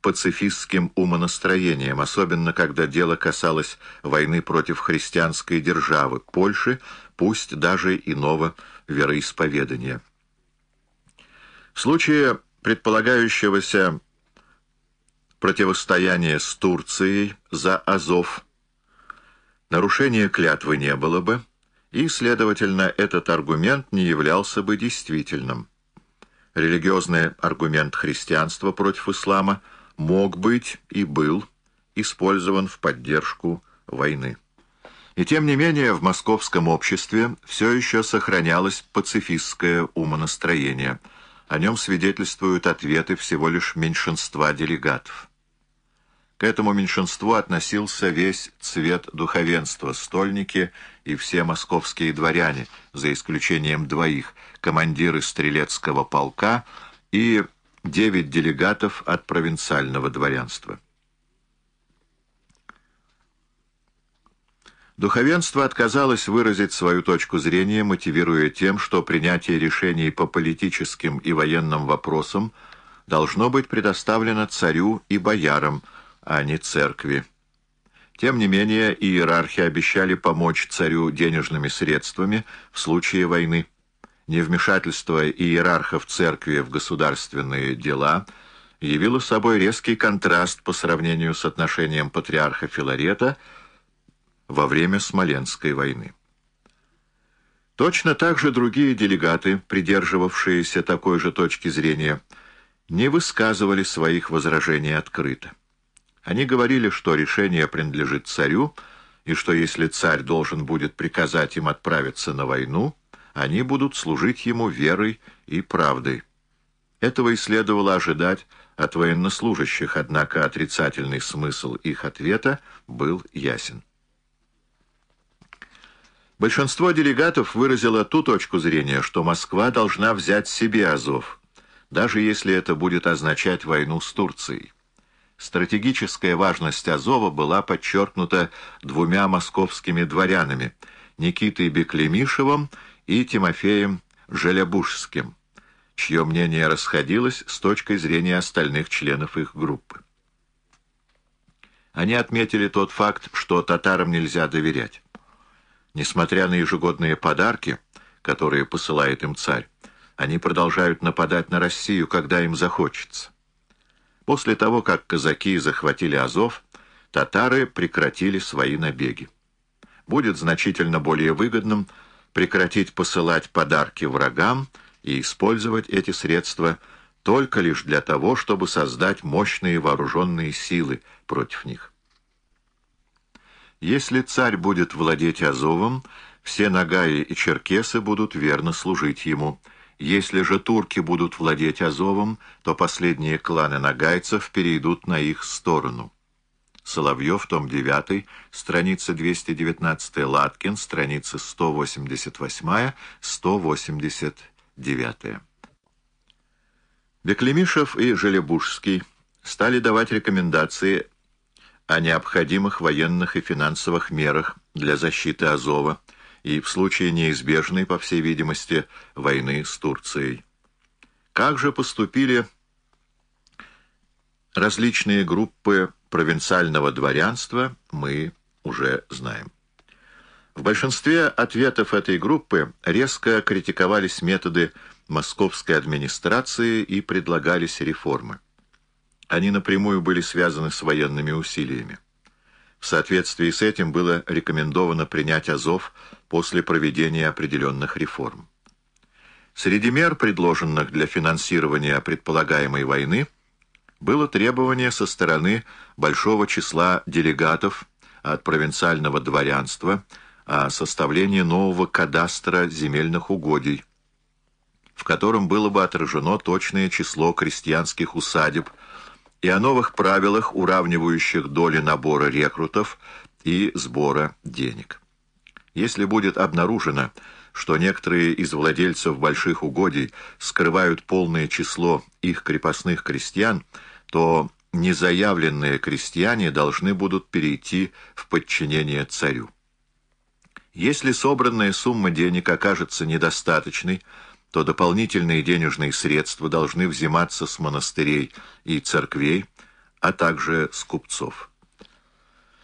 пацифистским умонастроением, особенно когда дело касалось войны против христианской державы, Польши, пусть даже иного вероисповедания. В случае предполагающегося противостояния с Турцией за Азов нарушения клятвы не было бы, и, следовательно, этот аргумент не являлся бы действительным. Религиозный аргумент христианства против ислама мог быть и был использован в поддержку войны. И тем не менее в московском обществе все еще сохранялось пацифистское умонастроение. О нем свидетельствуют ответы всего лишь меньшинства делегатов. К этому меньшинству относился весь цвет духовенства, стольники и все московские дворяне, за исключением двоих, командиры стрелецкого полка и девять делегатов от провинциального дворянства. Духовенство отказалось выразить свою точку зрения, мотивируя тем, что принятие решений по политическим и военным вопросам должно быть предоставлено царю и боярам, а не церкви. Тем не менее, иерархи обещали помочь царю денежными средствами в случае войны. Невмешательство иерархов церкви в государственные дела явило собой резкий контраст по сравнению с отношением патриарха Филарета во время Смоленской войны. Точно так же другие делегаты, придерживавшиеся такой же точки зрения, не высказывали своих возражений открыто. Они говорили, что решение принадлежит царю, и что если царь должен будет приказать им отправиться на войну, они будут служить ему верой и правдой. Этого и следовало ожидать от военнослужащих, однако отрицательный смысл их ответа был ясен. Большинство делегатов выразило ту точку зрения, что Москва должна взять себе Азов, даже если это будет означать войну с Турцией. Стратегическая важность Азова была подчеркнута двумя московскими дворянами Никитой Беклемишевым и Тимофеем Желябужским, чье мнение расходилось с точкой зрения остальных членов их группы. Они отметили тот факт, что татарам нельзя доверять. Несмотря на ежегодные подарки, которые посылает им царь, они продолжают нападать на Россию, когда им захочется. После того, как казаки захватили Азов, татары прекратили свои набеги. Будет значительно более выгодным прекратить посылать подарки врагам и использовать эти средства только лишь для того, чтобы создать мощные вооруженные силы против них. Если царь будет владеть Азовом, все нагаи и черкесы будут верно служить ему – если же турки будут владеть Азовом, то последние кланы нагайцев перейдут на их сторону. Соловьев, том 9, страница 219, Латкин, страница 188-189. Беклемишев и Желебужский стали давать рекомендации о необходимых военных и финансовых мерах для защиты Азова, и в случае неизбежной, по всей видимости, войны с Турцией. Как же поступили различные группы провинциального дворянства, мы уже знаем. В большинстве ответов этой группы резко критиковались методы московской администрации и предлагались реформы. Они напрямую были связаны с военными усилиями. В соответствии с этим было рекомендовано принять Азов после проведения определенных реформ. Среди мер, предложенных для финансирования предполагаемой войны, было требование со стороны большого числа делегатов от провинциального дворянства о составлении нового кадастра земельных угодий, в котором было бы отражено точное число крестьянских усадеб и о новых правилах, уравнивающих доли набора рекрутов и сбора денег. Если будет обнаружено, что некоторые из владельцев больших угодий скрывают полное число их крепостных крестьян, то незаявленные крестьяне должны будут перейти в подчинение царю. Если собранная сумма денег окажется недостаточной, то дополнительные денежные средства должны взиматься с монастырей и церквей, а также с купцов.